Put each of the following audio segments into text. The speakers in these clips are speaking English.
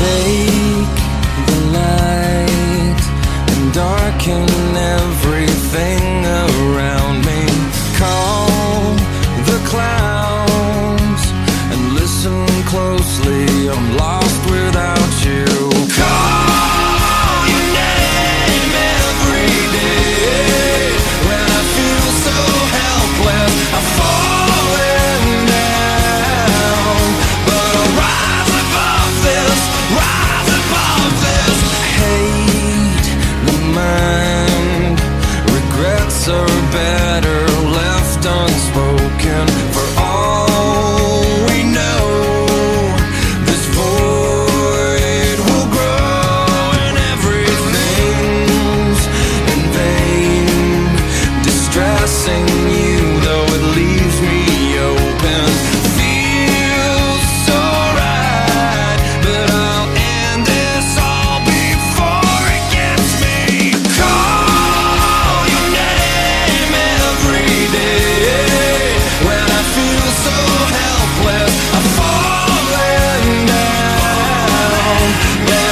say left unsigned. Yeah.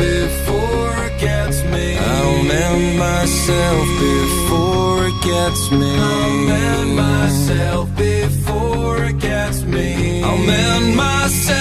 before it gets me. I'll mend myself before it gets me. I'll mend myself before it gets me. I'll mend myself.